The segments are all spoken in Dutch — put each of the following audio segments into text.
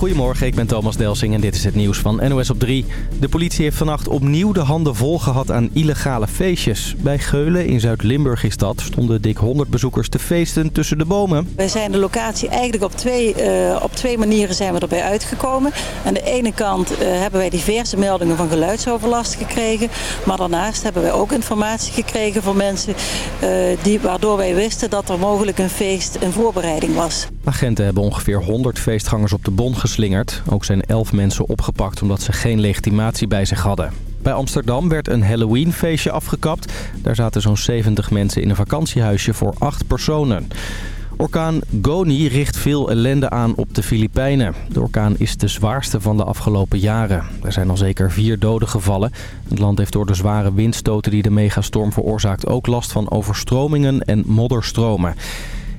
Goedemorgen, ik ben Thomas Delsing en dit is het nieuws van NOS op 3. De politie heeft vannacht opnieuw de handen vol gehad aan illegale feestjes. Bij Geulen in Zuid-Limburg is dat. Stonden dik 100 bezoekers te feesten tussen de bomen. Wij zijn de locatie eigenlijk op twee, uh, op twee manieren zijn we erbij uitgekomen. Aan de ene kant uh, hebben wij diverse meldingen van geluidsoverlast gekregen. Maar daarnaast hebben wij ook informatie gekregen van mensen... Uh, die, waardoor wij wisten dat er mogelijk een feest in voorbereiding was. Agenten hebben ongeveer 100 feestgangers op de bon geslingerd. Ook zijn 11 mensen opgepakt omdat ze geen legitimatie bij zich hadden. Bij Amsterdam werd een Halloween-feestje afgekapt. Daar zaten zo'n 70 mensen in een vakantiehuisje voor 8 personen. Orkaan Goni richt veel ellende aan op de Filipijnen. De orkaan is de zwaarste van de afgelopen jaren. Er zijn al zeker vier doden gevallen. Het land heeft door de zware windstoten die de megastorm veroorzaakt... ook last van overstromingen en modderstromen.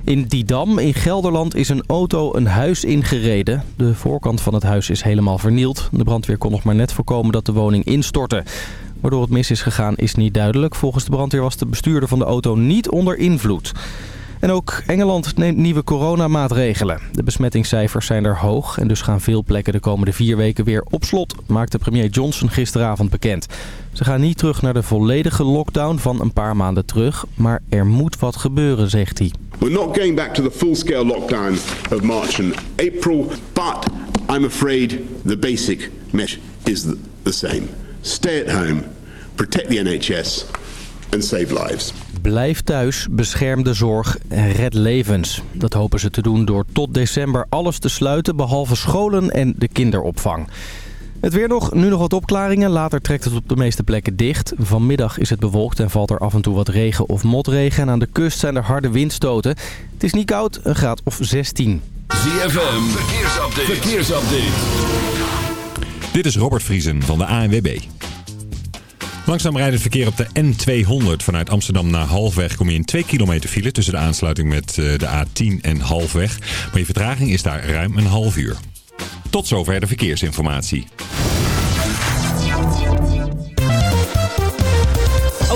In Didam in Gelderland is een auto een huis ingereden. De voorkant van het huis is helemaal vernield. De brandweer kon nog maar net voorkomen dat de woning instortte. Waardoor het mis is gegaan is niet duidelijk. Volgens de brandweer was de bestuurder van de auto niet onder invloed. En ook Engeland neemt nieuwe coronamaatregelen. De besmettingscijfers zijn er hoog en dus gaan veel plekken de komende vier weken weer op slot, maakte premier Johnson gisteravond bekend. Ze gaan niet terug naar de volledige lockdown van een paar maanden terug, maar er moet wat gebeuren, zegt hij. We're not going back to the full-scale lockdown of March and April, but I'm afraid the basic message is the same. Stay at home, protect the NHS and save lives. Blijf thuis, bescherm de zorg en red levens. Dat hopen ze te doen door tot december alles te sluiten... behalve scholen en de kinderopvang. Het weer nog, nu nog wat opklaringen. Later trekt het op de meeste plekken dicht. Vanmiddag is het bewolkt en valt er af en toe wat regen of motregen. En aan de kust zijn er harde windstoten. Het is niet koud, een graad of 16. ZFM, verkeersupdate. verkeersupdate. Dit is Robert Vriesen van de ANWB. Langzaam rijdt het verkeer op de N200 vanuit Amsterdam naar Halfweg. Kom je in 2 kilometer file tussen de aansluiting met eh, de A10 en Halfweg. Maar je vertraging is daar ruim een half uur. Tot zover de verkeersinformatie.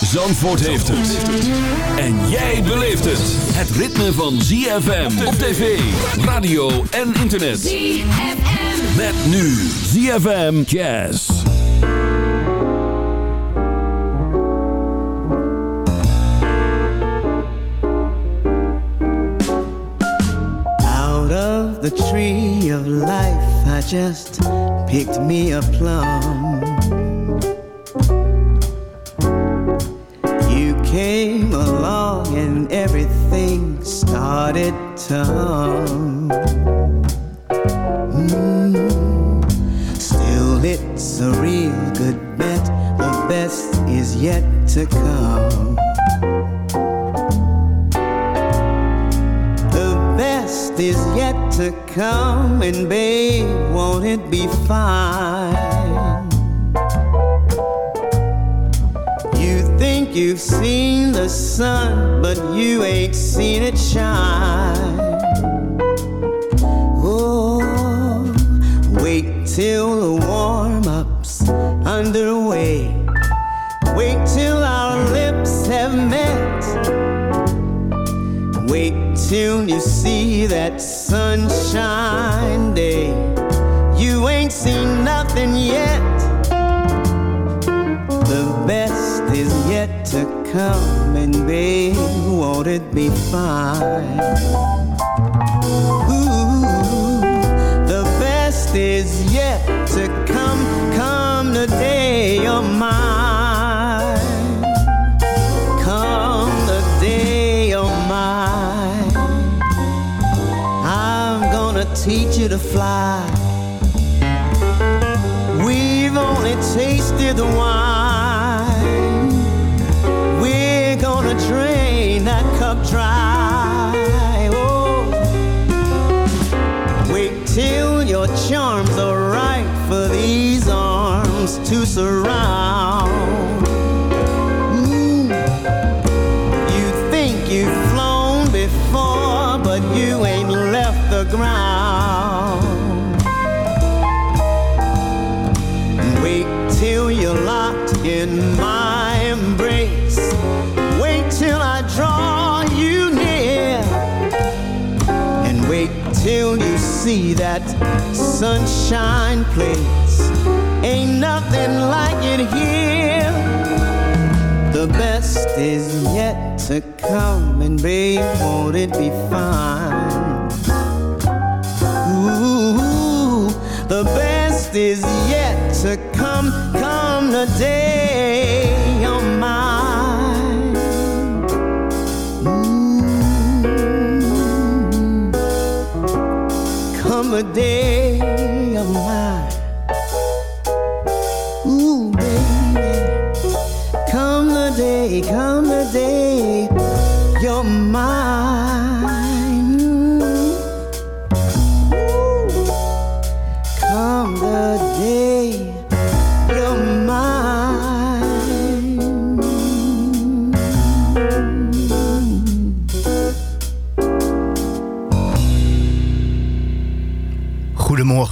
Zandvoort heeft het. En jij beleeft het. Het ritme van ZFM op tv, radio en internet. ZFM. Met nu ZFM Jazz. the tree of life, I just picked me a plum. Came along and everything started to hum. Mm. Still, it's a real good bet. The best is yet to come. The best is yet to come, and babe, won't it be fine? Think you've seen the sun, but you ain't seen it shine. Oh, wait till the warm up's underway. Wait till our lips have met. Wait till you see that sunshine day. You ain't seen nothing yet. Come, and babe, won't it be fine? Ooh, the best is yet to come. Come the day of mine. Come the day of mine. I'm gonna teach you to fly. We've only tasted the wine. try. Oh, wait till your charms are right for these arms to surround. Sunshine place. Ain't nothing like it here. The best is yet to come, and babe, won't it be fine? Ooh, the best is yet to come. Come the day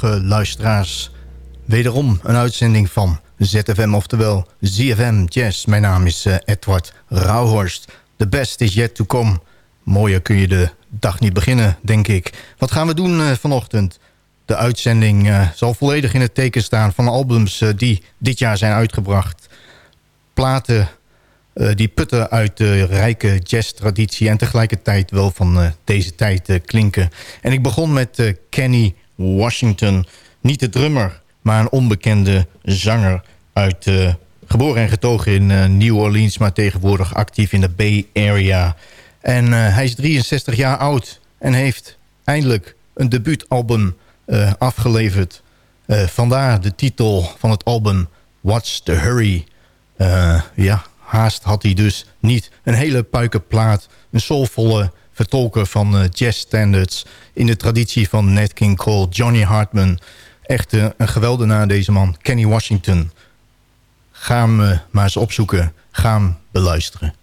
Luisteraars. Wederom een uitzending van ZFM, oftewel ZFM Jazz. Mijn naam is eh, Edward Rauhorst. The best is yet to come. Mooier kun je de dag niet beginnen, denk ik. Wat gaan we doen eh, vanochtend? De uitzending eh, zal volledig in het teken staan van albums die dit jaar zijn uitgebracht. Platen die putten uit de rijke jazztraditie... en tegelijkertijd wel van deze tijd klinken. En ik begon met Kenny Washington. Niet de drummer, maar een onbekende zanger... uit eh, geboren en getogen in eh, New Orleans... maar tegenwoordig actief in de Bay Area. En eh, hij is 63 jaar oud en heeft eindelijk een debuutalbum afgeleverd. Vandaar de titel van het album What's the Hurry... Ja, haast had hij dus niet. Een hele puikenplaat, een soulvolle vertolker van eh, jazz standards... in de traditie van Nat King Cole, Johnny Hartman. Echt eh, een geweldenaar deze man, Kenny Washington. Ga hem eh, maar eens opzoeken, ga hem beluisteren.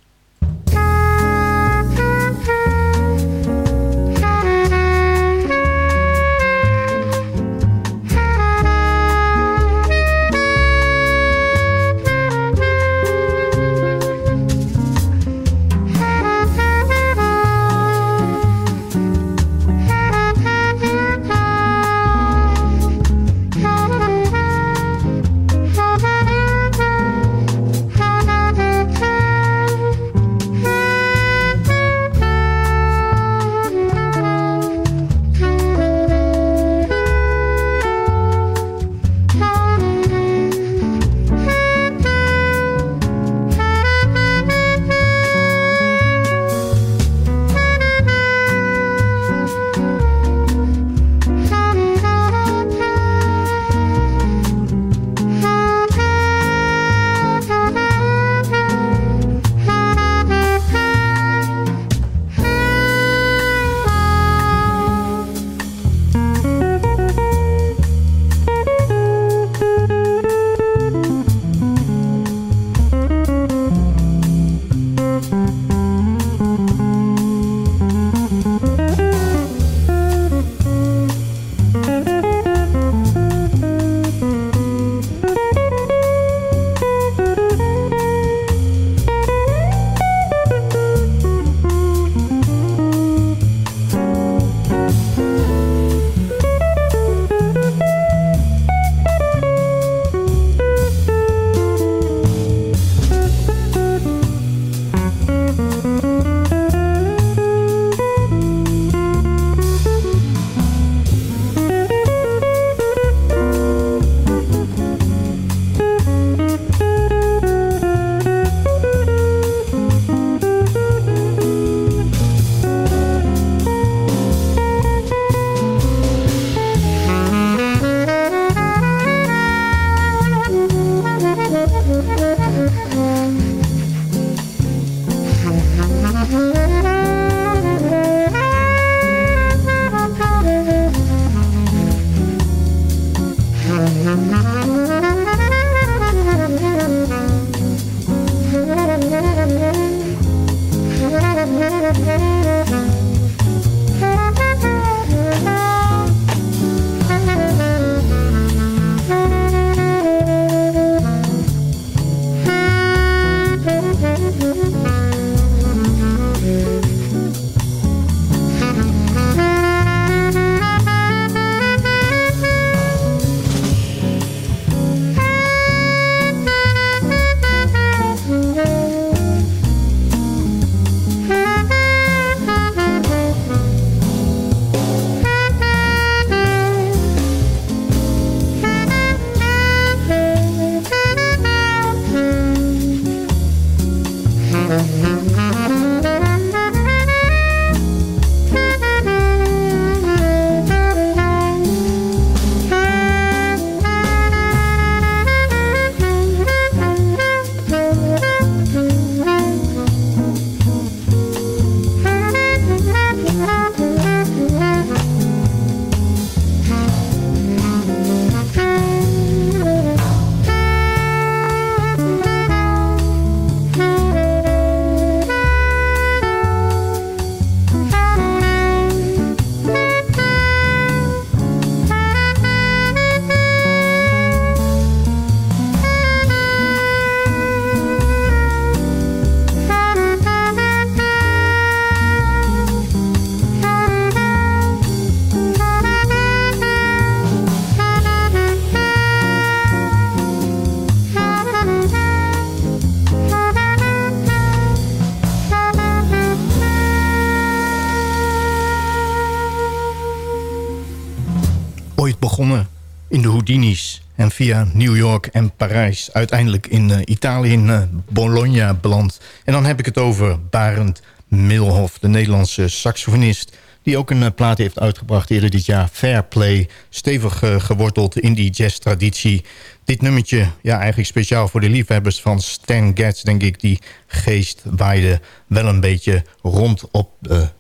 New York en Parijs uiteindelijk in uh, Italië, in uh, Bologna beland. En dan heb ik het over Barend Middelhof, de Nederlandse saxofonist... die ook een uh, plaat heeft uitgebracht eerder dit jaar. Fair Play, stevig geworteld in die jazz-traditie. Dit nummertje, ja, eigenlijk speciaal voor de liefhebbers van Stan Getz... denk ik, die geest waaide wel een beetje rond op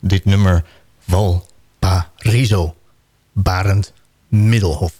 dit nummer... Valparaiso, Barend Middelhof.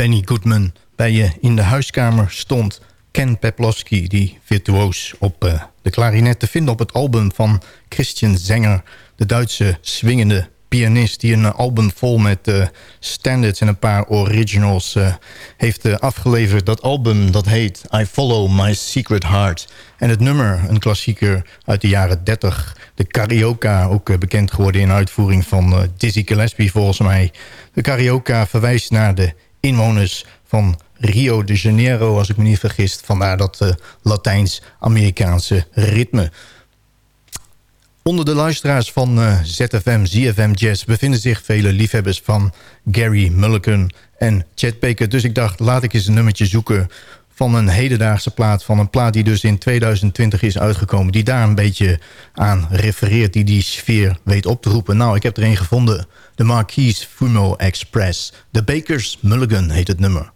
Benny Goodman bij je in de huiskamer stond. Ken Peplowski, die virtuoos op uh, de klarinet te vinden op het album van Christian Zenger. De Duitse swingende pianist die een album vol met uh, standards en een paar originals uh, heeft afgeleverd. Dat album dat heet I Follow My Secret Heart. En het nummer, een klassieker uit de jaren 30. De karaoke, ook bekend geworden in uitvoering van Dizzy Gillespie volgens mij. De karaoke verwijst naar de inwoners van Rio de Janeiro, als ik me niet vergis. Vandaar dat Latijns-Amerikaanse ritme. Onder de luisteraars van uh, ZFM, ZFM Jazz... bevinden zich vele liefhebbers van Gary Mulligan en Chet Baker. Dus ik dacht, laat ik eens een nummertje zoeken van een hedendaagse plaat. Van een plaat die dus in 2020 is uitgekomen. Die daar een beetje aan refereert. Die die sfeer weet op te roepen. Nou, ik heb er een gevonden. De Marquise Fumo Express. De Bakers Mulligan heet het nummer.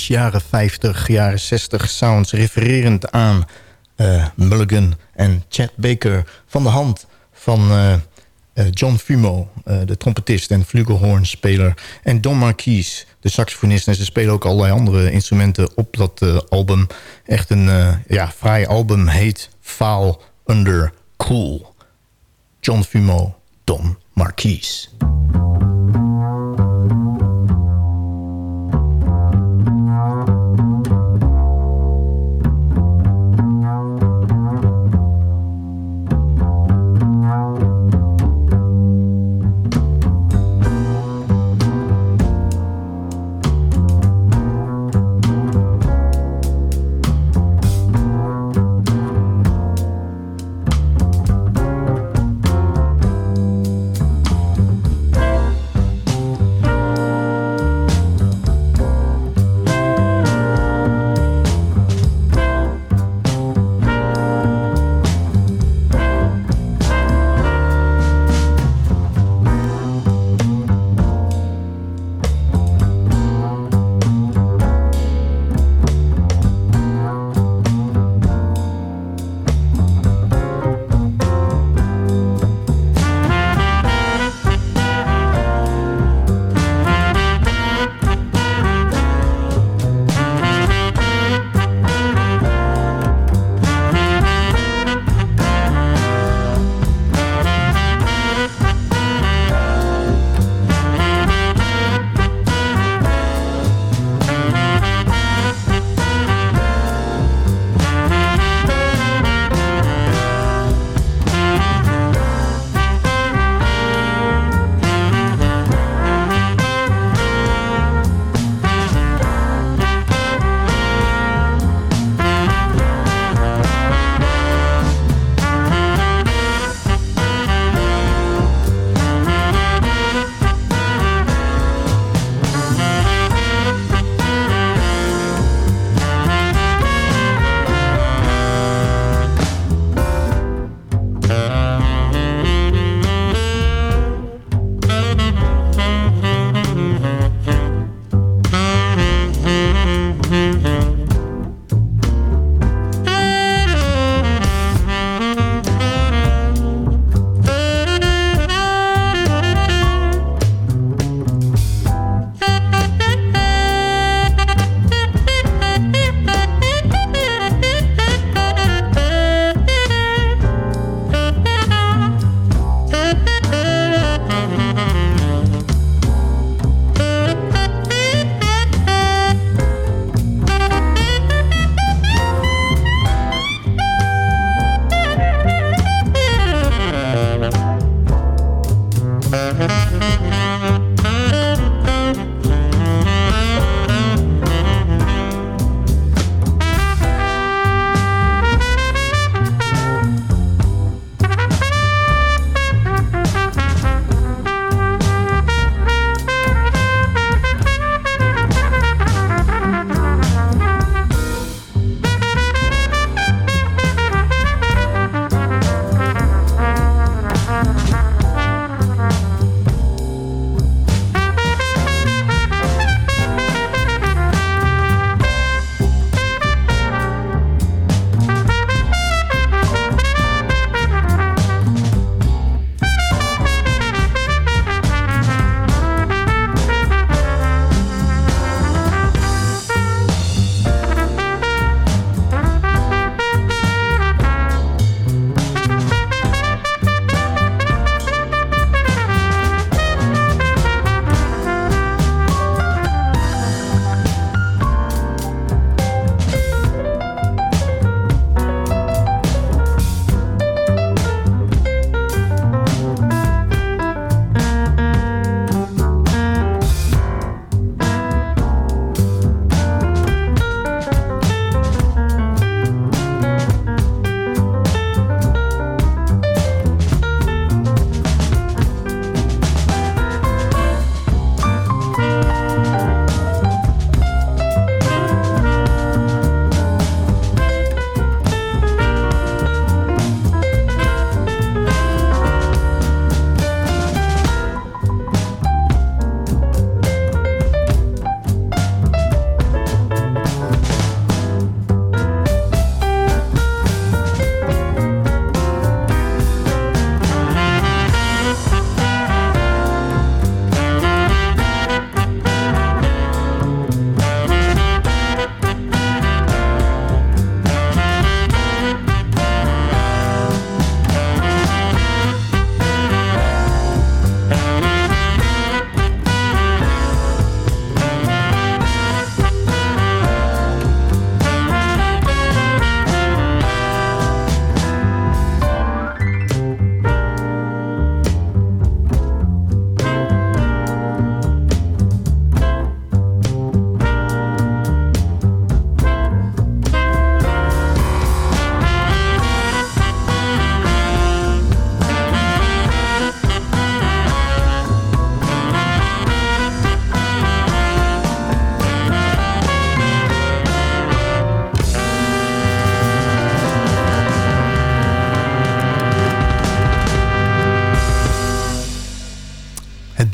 Jaren 50, jaren 60 sounds... refererend aan uh, Mulligan en Chad Baker... van de hand van uh, John Fumo, de trompetist en flugelhornspeler... en Don Marquis, de saxofonist. En ze spelen ook allerlei andere instrumenten op dat album. Echt een ja, fraai album, heet Foul Under Cool. John Fumo, Don Marquis.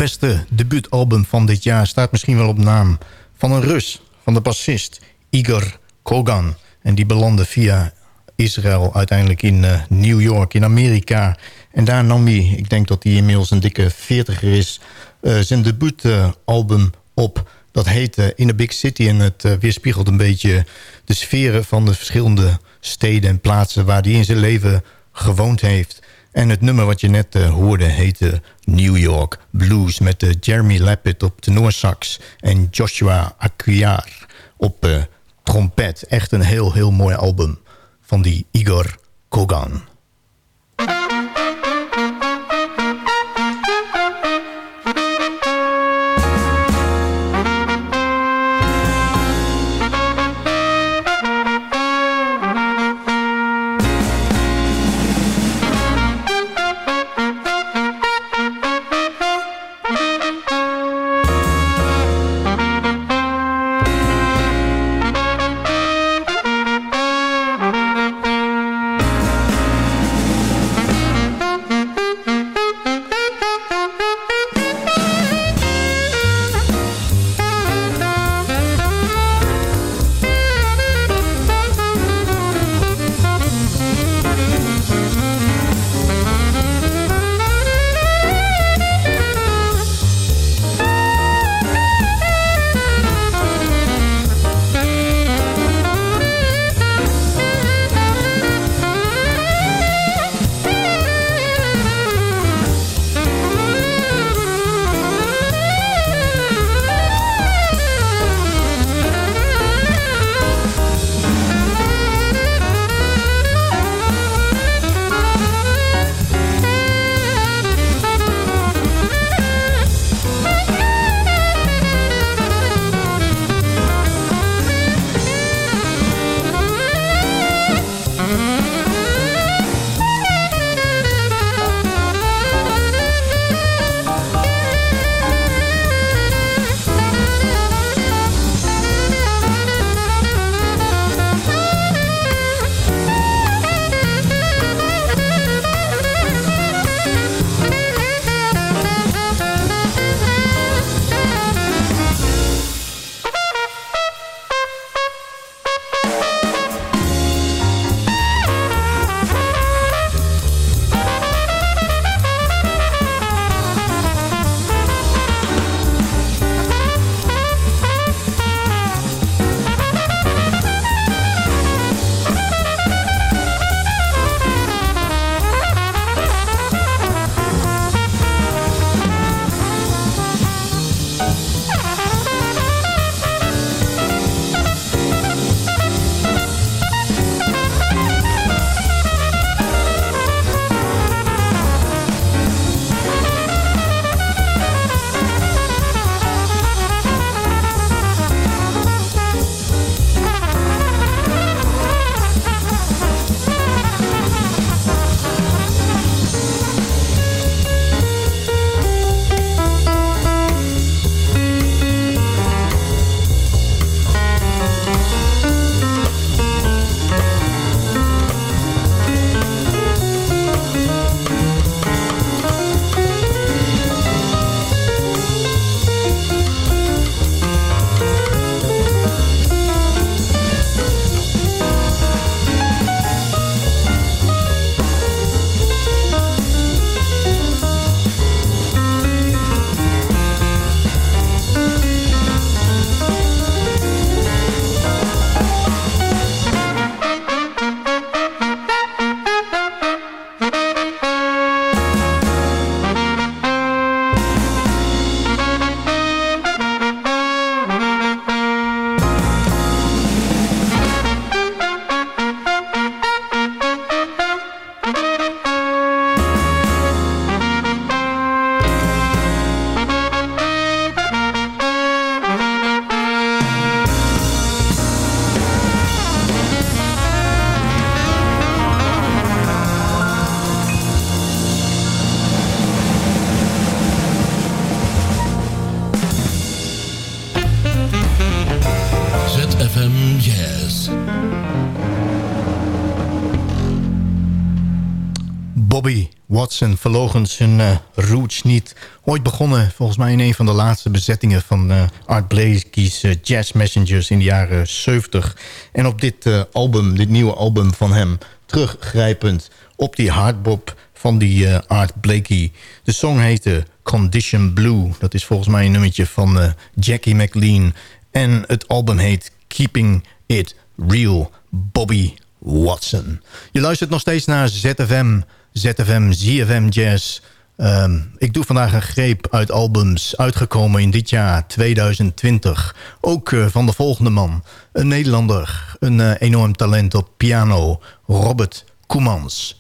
Beste debuutalbum van dit jaar staat misschien wel op naam van een Rus, van de bassist Igor Kogan. En die belandde via Israël uiteindelijk in uh, New York, in Amerika. En daar nam hij, ik denk dat hij inmiddels een dikke veertiger is... Uh, zijn debuutalbum op. Dat heette In a Big City en het weerspiegelt een beetje de sferen van de verschillende steden en plaatsen... waar hij in zijn leven gewoond heeft. En het nummer wat je net uh, hoorde heette New York Blues... met uh, Jeremy Lappet op tenorsax en Joshua Acquiar op uh, trompet. Echt een heel, heel mooi album van die Igor Kogan. you Watson verlogen zijn uh, roots niet. Ooit begonnen volgens mij in een van de laatste bezettingen van uh, Art Blakey's uh, Jazz Messengers in de jaren 70. En op dit album, dit nieuwe album van hem, teruggrijpend op die hardbop van die Art Blakey. De song heette Condition Blue. Dat is volgens mij een nummertje van Jackie McLean. En het album heet Keeping It Real, Bobby Watson. Je luistert nog steeds naar ZFM, ZFM, ZFM Jazz. Um, ik doe vandaag een greep uit albums uitgekomen in dit jaar 2020. Ook uh, van de volgende man. Een Nederlander, een uh, enorm talent op piano. Robert Koemans.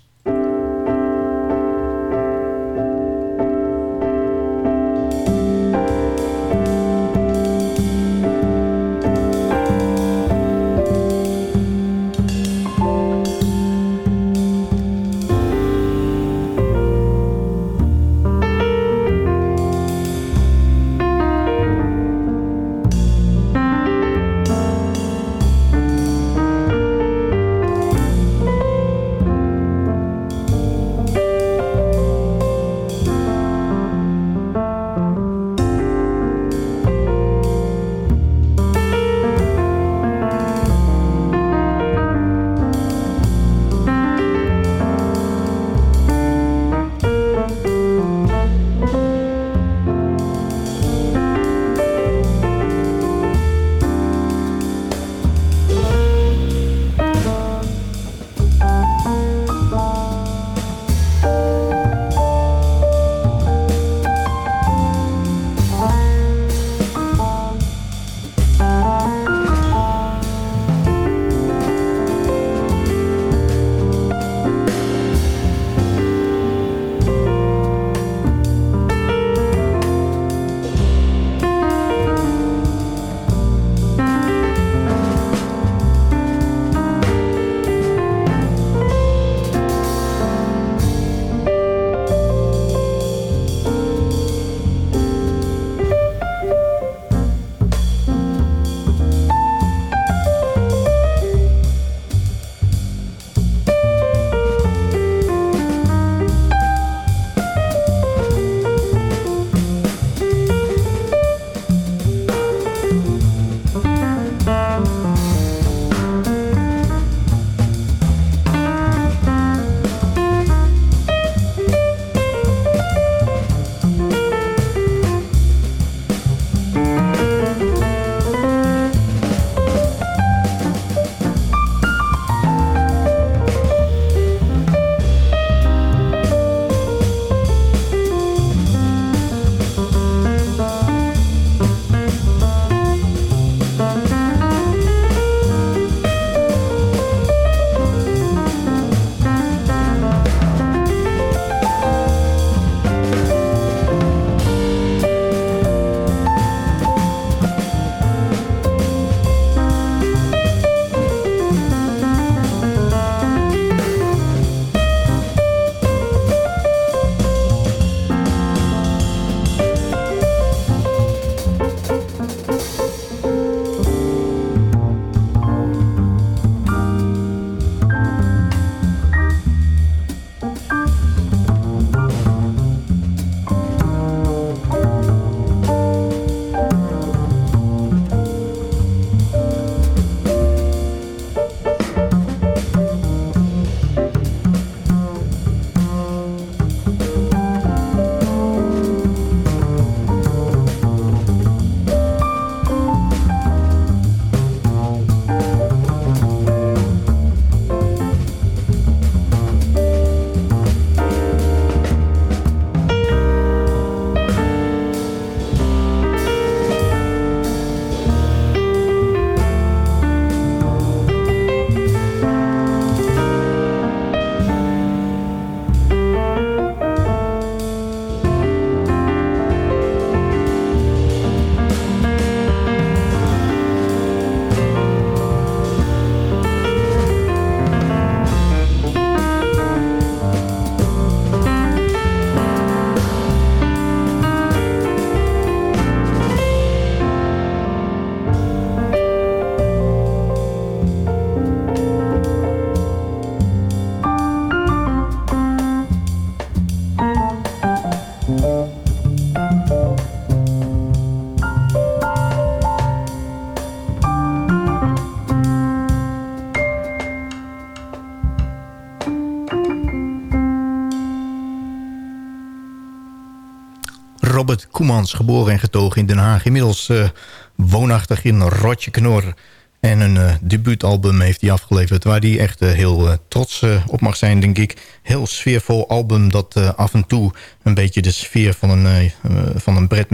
Robert Koemans, geboren en getogen in Den Haag. Inmiddels uh, woonachtig in Rotjeknor. En een uh, debuutalbum heeft hij afgeleverd... waar hij echt uh, heel trots op mag zijn, denk ik. Heel sfeervol album dat af en toe... een beetje de sfeer van een, van een Brett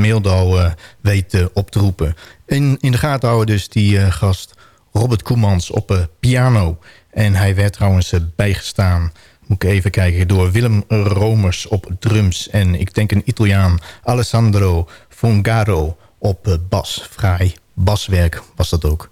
weet op te roepen. In, in de gaten houden dus die gast Robert Koemans op piano. En hij werd trouwens bijgestaan moet ik even kijken, door Willem Romers op drums... en ik denk een Italiaan, Alessandro Fongaro op eh, bas. Vrij baswerk was dat ook.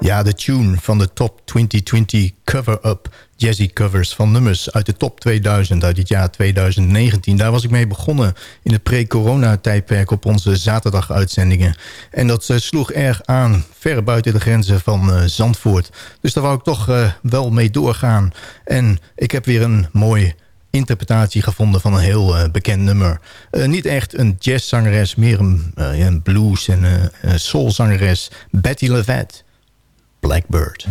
Ja, de tune van de Top 2020 Cover-Up Jazzy Covers van nummers uit de Top 2000 uit het jaar 2019. Daar was ik mee begonnen in het pre-corona-tijdperk op onze zaterdag-uitzendingen. En dat uh, sloeg erg aan, ver buiten de grenzen van uh, Zandvoort. Dus daar wou ik toch uh, wel mee doorgaan. En ik heb weer een mooi interpretatie gevonden van een heel bekend nummer. Niet echt een jazzzangeres, meer een, een blues- en soulzangeres. Betty LaVette. Blackbird.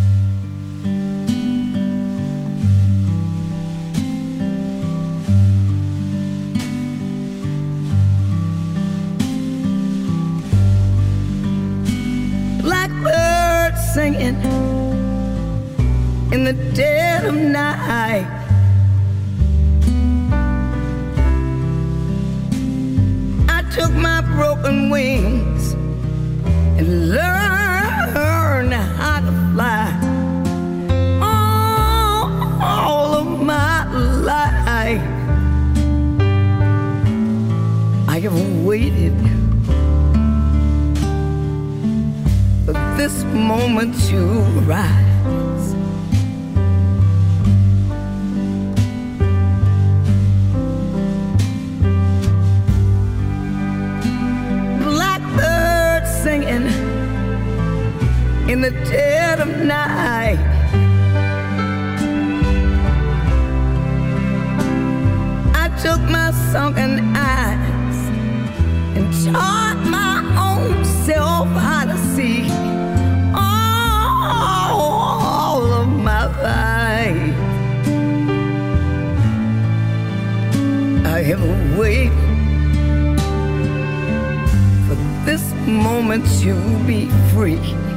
Blackbird singing in the dead of night. I took my broken wings and learned waited for this moment to rise. Blackbird singing in the dead of night. Took my sunken eyes waited for this moment to be free.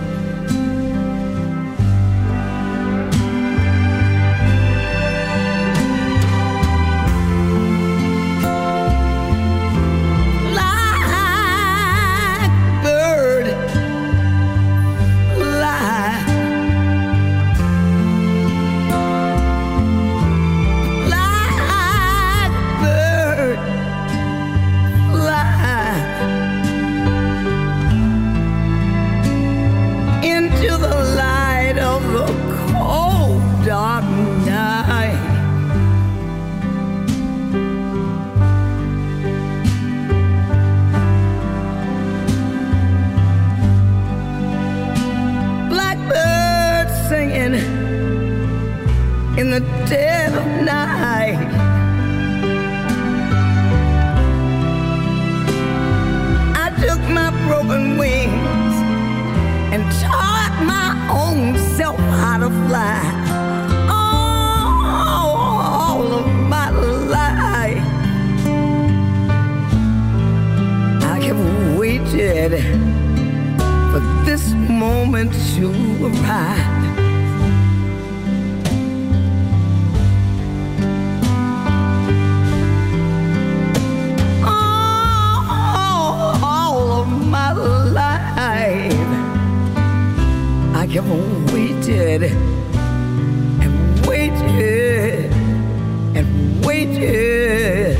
in the dead of night. I took my broken wings and taught my own self how to fly. All of my life, I have waited for this moment to arrive. You've waited and waited and waited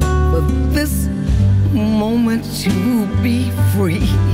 for this moment to be free.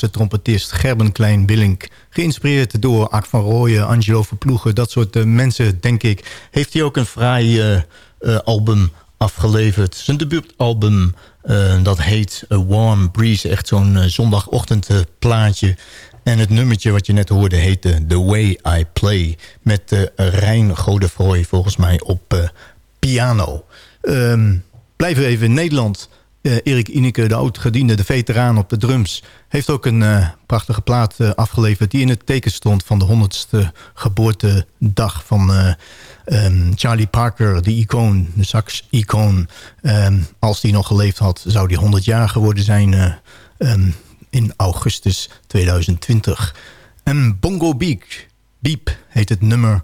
Nederlandse trompetist Gerben Klein-Willink. Geïnspireerd door Ak van Rooyen, Angelo Verploegen, dat soort uh, mensen, denk ik. Heeft hij ook een fraai uh, album afgeleverd. Zijn debuutalbum, dat heet A Warm Breeze. Echt zo'n zondagochtend plaatje. En het nummertje wat je net hoorde heette The Way I Play. Met Rijn Godefroy volgens mij op piano. Um, blijven we even in Nederland... Erik Ineke, de oud-gediende, de veteraan op de drums... heeft ook een uh, prachtige plaat uh, afgeleverd... die in het teken stond van de 100ste geboortedag van um, Charlie Parker... de icoon, de sax-icoon. Um, als die nog geleefd had, zou die 100 jaar geworden zijn... Um, in augustus 2020. En Bongo Beak, Beep heet het nummer...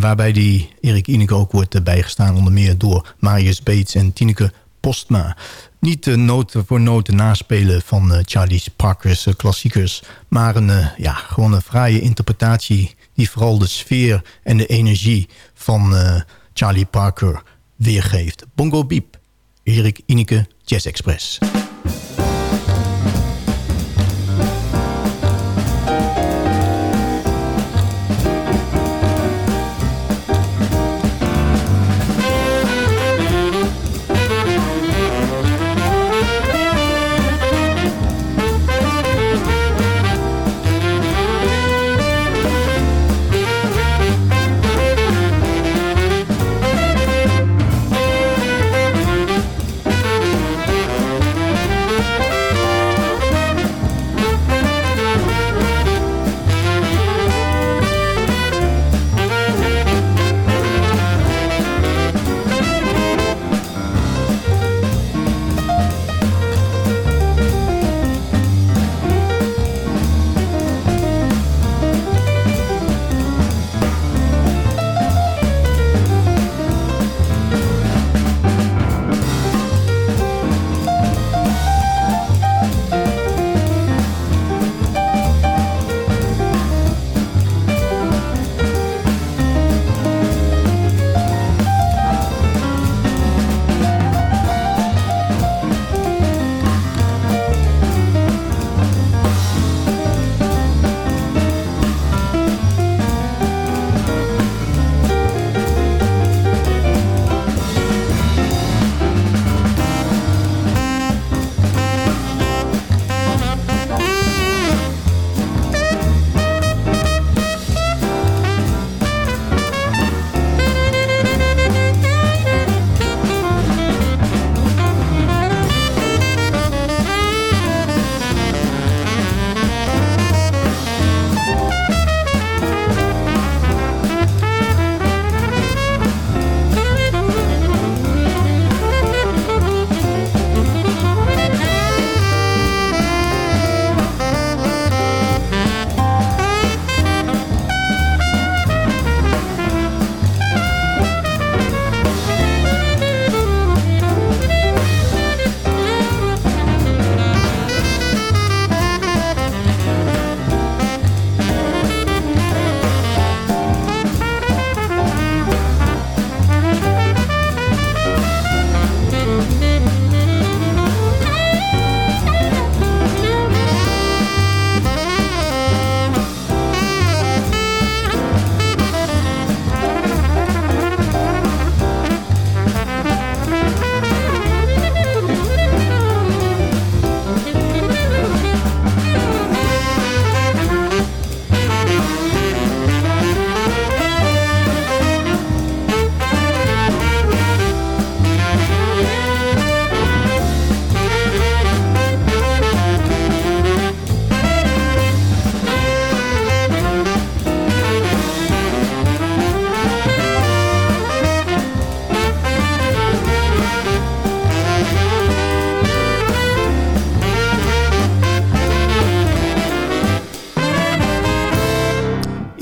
waarbij die Erik Ineke ook wordt bijgestaan... onder meer door Marius Bates en Tineke Postma niet de noten voor noten naspelen van uh, Charlie Parker's uh, klassiekers... maar een, uh, ja, gewoon een fraaie interpretatie... die vooral de sfeer en de energie van Charlie Parker weergeeft. Bongo Beep, Erik Ineke, Jazz Express.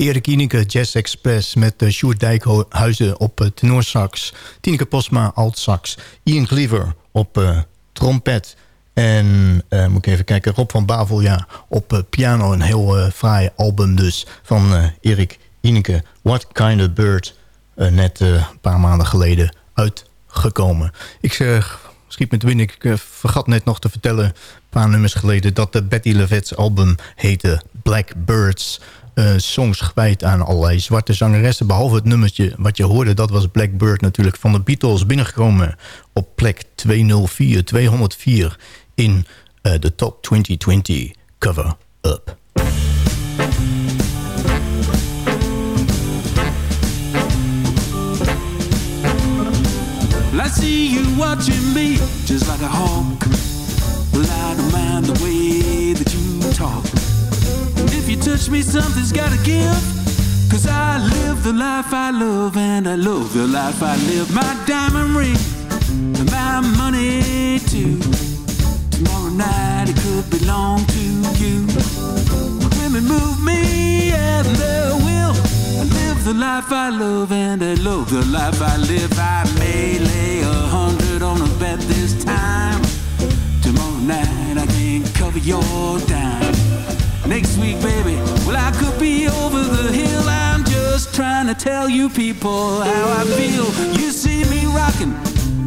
Erik Ineke, Jazz Express met uh, Sjoerd Dijkhuizen op uh, tenorsax. Tineke Posma, altsax. Ian Cleaver op uh, trompet. En moet ik even kijken, Rob van Bavel ja, op piano. Een heel fraai album dus van Erik Ineke. What Kind of Bird, net een paar maanden geleden uitgekomen. Ik zeg schiet met win. Ik vergat net nog te vertellen paar nummers geleden... dat de Betty LaVette's album heette Black Birds... Uh, songs gewijd aan allerlei zwarte zangeressen. Behalve het nummertje wat je hoorde, dat was Blackbird natuurlijk van de Beatles binnengekomen op plek 204, 204 in uh, de Top 2020 Cover Up. I see you watching me just like a hawk. Don't mind the way that you talk. You touch me, something's gotta give. Cause I live the life I love and I love the life I live. My diamond ring and my money too. Tomorrow night it could belong to you. Women move me and they will. I live the life I love and I love the life I live. I may lay a hundred on a bet this time. Tomorrow night I can cover your dime. Next week, baby, well I could be over the hill. I'm just trying to tell you people how I feel. You see me rocking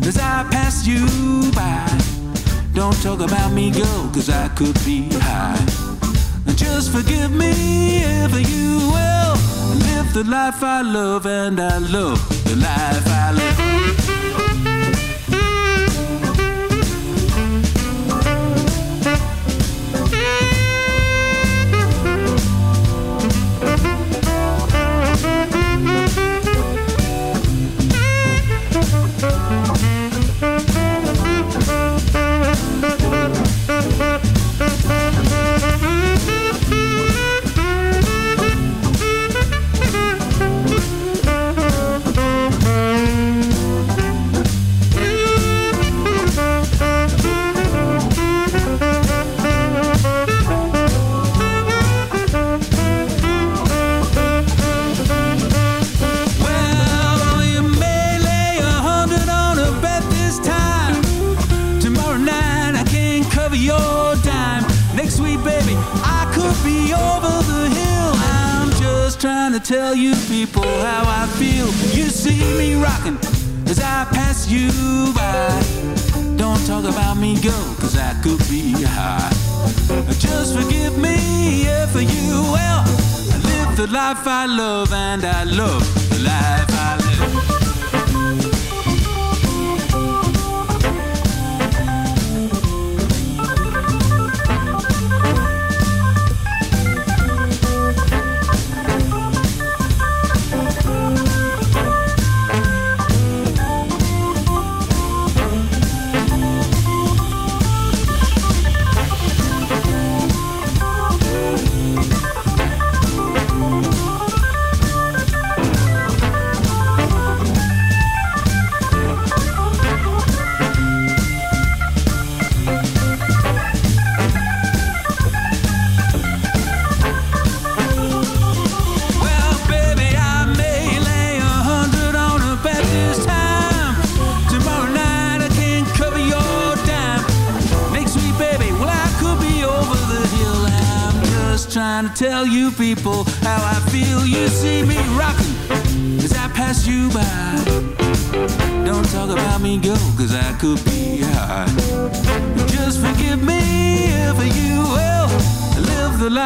as I pass you by. Don't talk about me, girl, cause I could be high. Just forgive me if you will live the life I love and I love the life I live.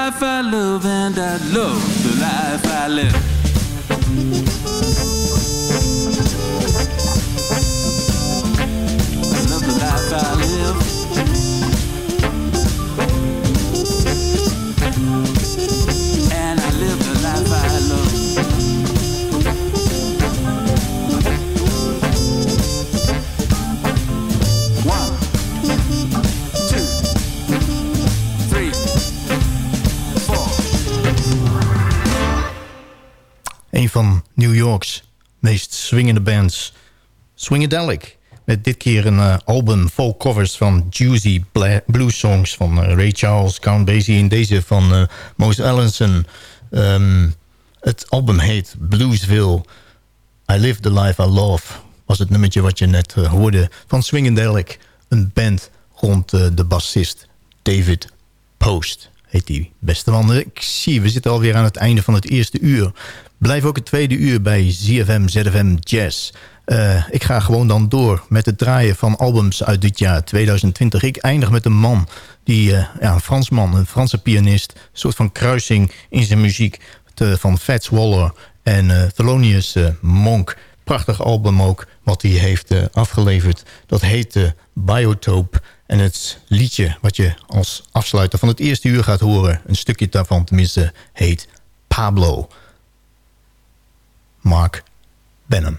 Life I love and I love the life I live. I love the life I live. Meest swingende bands. Swingadelic. Met dit keer een eh, album vol covers van Juicy Blues songs van eh, Ray Charles, Count Basie en deze van Mose Allenson. Ehm, het album heet Bluesville. I Live the Life I Love was het nummertje wat je net hoorde van Swingadelic. Een band rond de bassist David Post heet die beste man. Ik zie, we zitten alweer aan het einde van het eerste uur. Blijf ook het tweede uur bij ZFM ZFM Jazz. Uh, ik ga gewoon dan door met het draaien van albums uit dit jaar 2020. Ik eindig met een man, die, uh, ja, een Fransman, een Franse pianist. Een soort van kruising in zijn muziek van Fats Waller en uh, Thelonious Monk. Prachtig album ook, wat hij heeft afgeleverd. Dat heet Biotope. En het liedje wat je als afsluiter van het eerste uur gaat horen... een stukje daarvan tenminste, heet Pablo. Mark Benham.